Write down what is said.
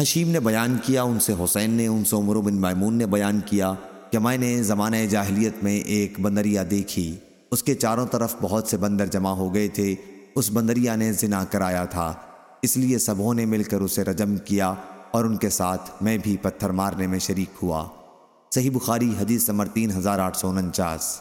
حشیم نے بیان کیا، ان سے حسین نے، ان سے عمر بن میمون نے بیان کیا کہ میں نے زمانہ جاہلیت میں ایک بندریا دیکھی۔ اس کے چاروں طرف بہت سے بندر جمع ہو گئے تھے۔ اس بندریا نے زنا کرایا تھا۔ اس لیے سبوں نے مل کر اسے رجم کیا اور ان کے ساتھ میں بھی پتھر مارنے میں شریک ہوا۔ صحیح بخاری حدیث نمبر تین ہزار آٹھ سو انچاس۔